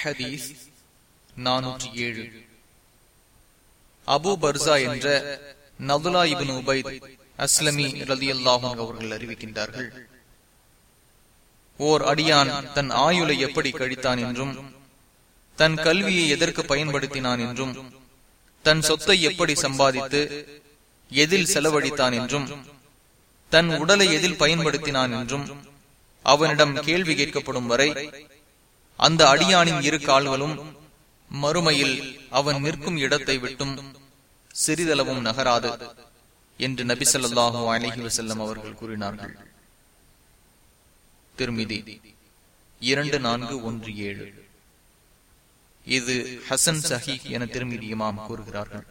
ஹதீஸ் நானூற்றி ஏழு. அபு பர்சா என்ற நதுலா இபின் உபைத் அஸ்லமி ரதி அல்லாஹும் அவர்கள் அறிவிக்கின்றார்கள். ஓர் அடியான் தன் ஆயுளை எப்படி கழித்தான் என்றும் தன் கல்வியை எதற்கு பயன்படுத்தினான் என்றும் தன் சொத்தை எப்படி சம்பாதித்து எதில் செலவழித்தான் என்றும் தன் உடலை எதில் பயன்படுத்தினான் என்றும் அவனிடம் கேள்வி கேட்கப்படும் வரை அந்த அடியானின் இரு கால்களும் மறுமையில் அவன் நிற்கும் இடத்தை விட்டும் சிறிதளவும் நகராது என்று நபி சொல்லாஹு அலஹி வசல்லம் அவர்கள் கூறினார்கள். திருமிதி இரண்டு நான்கு ஒன்று ஏழு. இது ஹசன் சஹி என திருமிதியுமாம் கூறுகிறார்கள்.